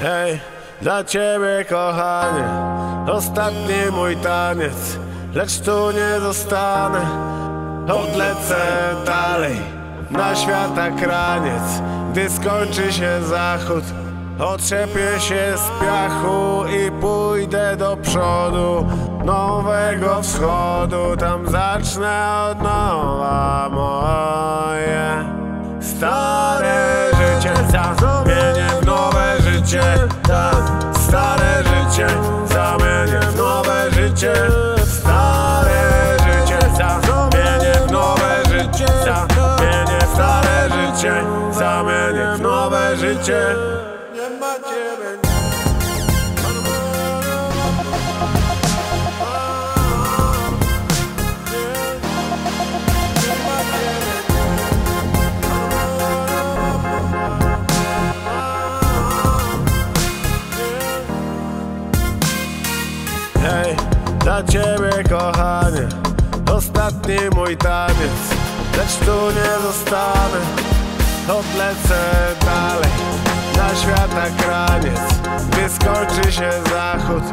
Hej, dla ciebie kochanie Ostatni mój taniec Lecz tu nie zostanę. Odlecę dalej Na świata kraniec Gdy skończy się zachód. Otrzepię się z piachu i pójdę do przodu Nowego wschodu. Tam zacznę od nowa Tak, stare życie zamienię w nowe życie. Stare życie zamienię w nowe życie. Zamienię w stare życie Zamienię w nowe życie. Nie ma ciebie dla ciebie kochanie Ostatni mój taniec. Lecz tu nie zostanę Odlecę dalej. Na świata kraniec Gdy skończy się zachód